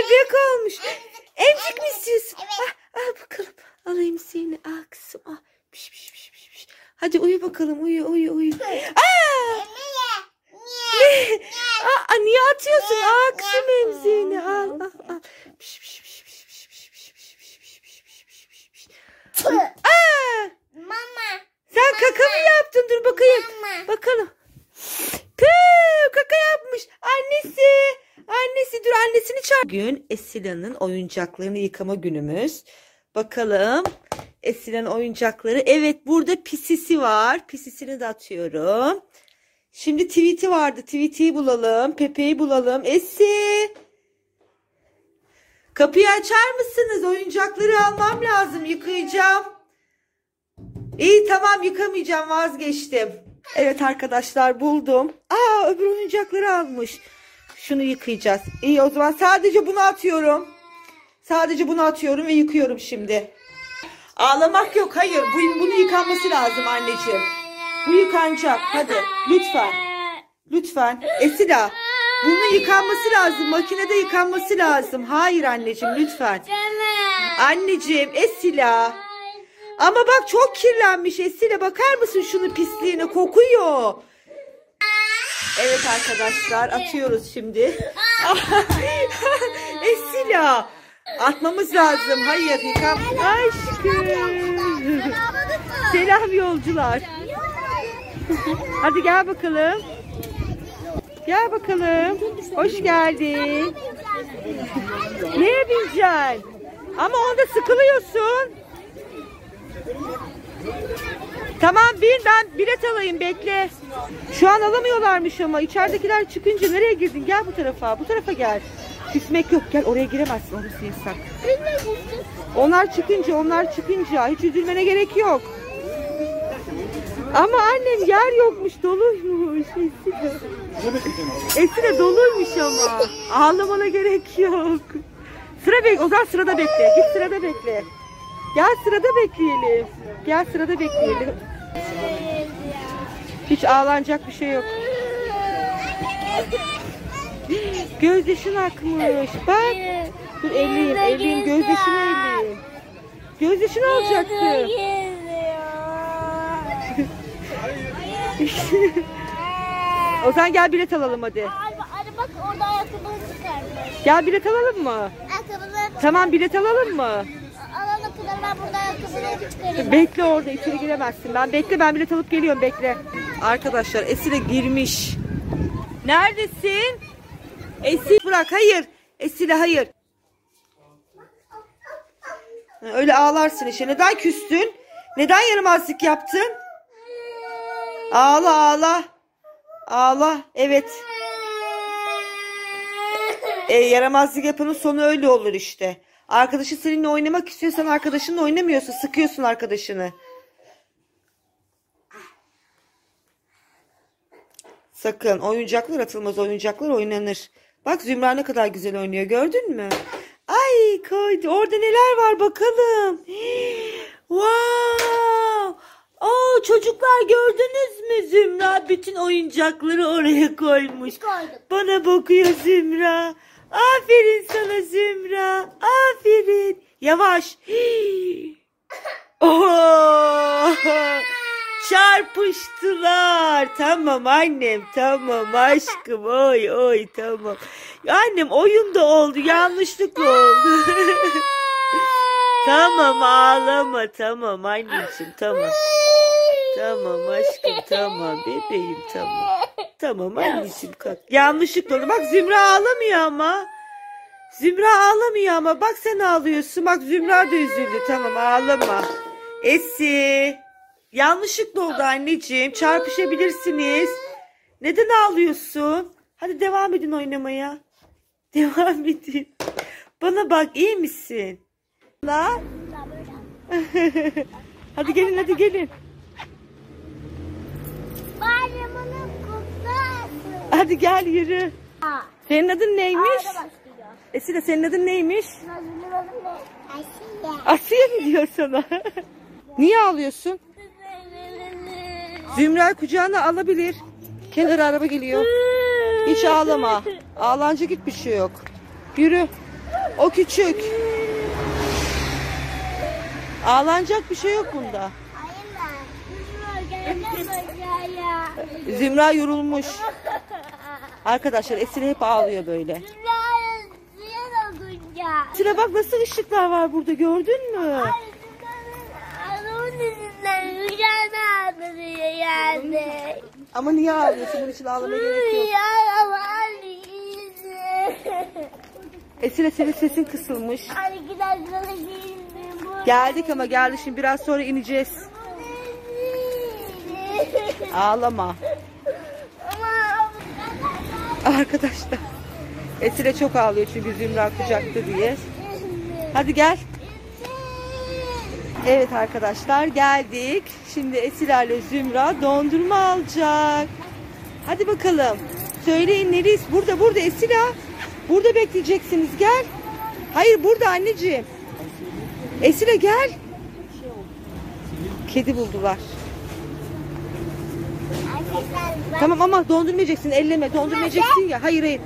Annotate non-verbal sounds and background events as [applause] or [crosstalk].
bebek olmuş. Emzik mi istiyorsun? Ah, ah bakalım. Alayım seni. Ah kızım. Ah. Piş, piş, piş, piş, piş. Hadi uyu bakalım. Uyu uyu uyu. Aa! Ne? Aa, niye atıyorsun? Aa kızım emziğini. Al al al. Piş, piş, piş, piş, piş, piş, piş, piş, piş, piş, piş, piş, piş, piş, piş. Aa! Mama. Sen kaka mı yaptın? Dur bakayım. Mama. Bakalım. Bugün Esila'nın oyuncaklarını yıkama günümüz. Bakalım. Esila'nın oyuncakları. Evet burada pisisi var. Pisisini de atıyorum. Şimdi tweet'i vardı. Tweet'i bulalım. Pepe'yi bulalım. Esi. Kapıyı açar mısınız? Oyuncakları almam lazım. Yıkayacağım. İyi tamam yıkamayacağım vazgeçtim. Evet arkadaşlar buldum. Aa öbür oyuncakları almış. Şunu yıkayacağız. İyi o zaman sadece bunu atıyorum. Sadece bunu atıyorum ve yıkıyorum şimdi. Ağlamak yok hayır. Bu, bunu yıkanması lazım anneciğim. Bu yıkanacak. Hadi lütfen. Lütfen. Esila. Bunun yıkanması lazım. Makinede yıkanması lazım. Hayır anneciğim lütfen. Anneciğim Esila. Ama bak çok kirlenmiş Esile bakar mısın şunun pisliğine kokuyor. Evet arkadaşlar atıyoruz şimdi. [laughs] Esila atmamız lazım. Hayır yıkam. Aşkım. Selam yolcular. Hadi gel bakalım. Gel bakalım. Hoş geldin. Neye bineceksin? Ama onda sıkılıyorsun. Tamam bin ben bilet alayım bekle. Şu an alamıyorlarmış ama içeridekiler çıkınca nereye girdin? Gel bu tarafa bu tarafa gel. Küsmek yok gel oraya giremezsin orası yasak. Onlar çıkınca onlar çıkınca hiç üzülmene gerek yok. Ama annem yer yokmuş doluymuş. Esile doluymuş ama. Ağlamana gerek yok. Sıra bek o zaman sırada bekle. Git sırada bekle. Gel sırada bekleyelim. Gel sırada bekleyelim. Hiç ağlanacak bir şey yok. Gözyaşın akmış. Bak. Dur elleyeyim, elleyeyim. Gözyaşını elleyeyim. Gözyaşını alacaktı. [laughs] O zaman gel bilet alalım hadi. Hadi bak orada ayakkabını çıkarmış. Gel bilet alalım mı? Ayakkabını Tamam bilet alalım mı? Kadar ben burada çıkarayım. Bekle orada içeri giremezsin. Ben bekle ben bilet alıp geliyorum bekle. Arkadaşlar Esile girmiş. Neredesin? Esil bırak hayır. Esile hayır. Ha, Öyle ağlarsın işte. Neden küstün? Neden yaramazlık yaptın? Ağla ağla. Ağla. Evet. E, yaramazlık yapanın sonu öyle olur işte. Arkadaşı seninle oynamak istiyorsan arkadaşınla oynamıyorsun. Sıkıyorsun arkadaşını. Sakın oyuncaklar atılmaz oyuncaklar oynanır. Bak Zümra ne kadar güzel oynuyor gördün mü? Ay koydu orada neler var bakalım. Wow. Oo, çocuklar gördünüz mü Zümra bütün oyuncakları oraya koymuş. koyduk. Bana bakıyor Zümra. Aferin sana Zümra. Aferin. Yavaş. [gasps] Oo! Çarpıştılar. Tamam annem tamam aşkım oy oy tamam. Annem oyunda oldu yanlışlık oldu. [laughs] tamam ağlama tamam anneciğim tamam. Tamam aşkım tamam bebeğim tamam. Tamam anneciğim kalk. Yanlışlıkla oldu. Bak Zümra ağlamıyor ama. Zümra ağlamıyor ama. Bak sen ağlıyorsun. Bak Zümra da üzüldü. Tamam ağlama. Esi. Yanlışlıkla oldu anneciğim. Çarpışabilirsiniz. Neden ağlıyorsun? Hadi devam edin oynamaya. [laughs] Devam edin. Bana bak iyi misin? La. [laughs] hadi gelin hadi gelin. Hadi gel yürü. Aa, Senin adın neymiş? Esile senin adın neymiş? Ne? Asiye. Asiye mi diyor sana? [laughs] Niye ağlıyorsun? Zümra kucağına alabilir. Kenara araba geliyor. Hiç ağlama. Ağlanacak hiçbir şey yok. Yürü. O küçük. Ağlanacak bir şey yok bunda. Zümra yorulmuş. Arkadaşlar Esile hep ağlıyor böyle. Esile bak nasıl ışıklar var burada gördün mü? Ama niye ağlıyorsun? Bunun için ağlamaya gerek yok. Esile senin sesin kısılmış. Geldik ama geldi şimdi biraz sonra ineceğiz. Ağlama. [laughs] Arkadaşlar. Esile çok ağlıyor çünkü Zümra kucakta diye. Hadi gel. Evet arkadaşlar geldik. Şimdi Esila ile Zümra dondurma alacak. Hadi bakalım. Söyleyin nereyiz? Burada burada Esila. Burada bekleyeceksiniz gel. Hayır burada anneciğim. Esila gel. Kedi buldular. Tamam ama dondurmayacaksın elleme dondurmayacaksın ya. Hayır hayır.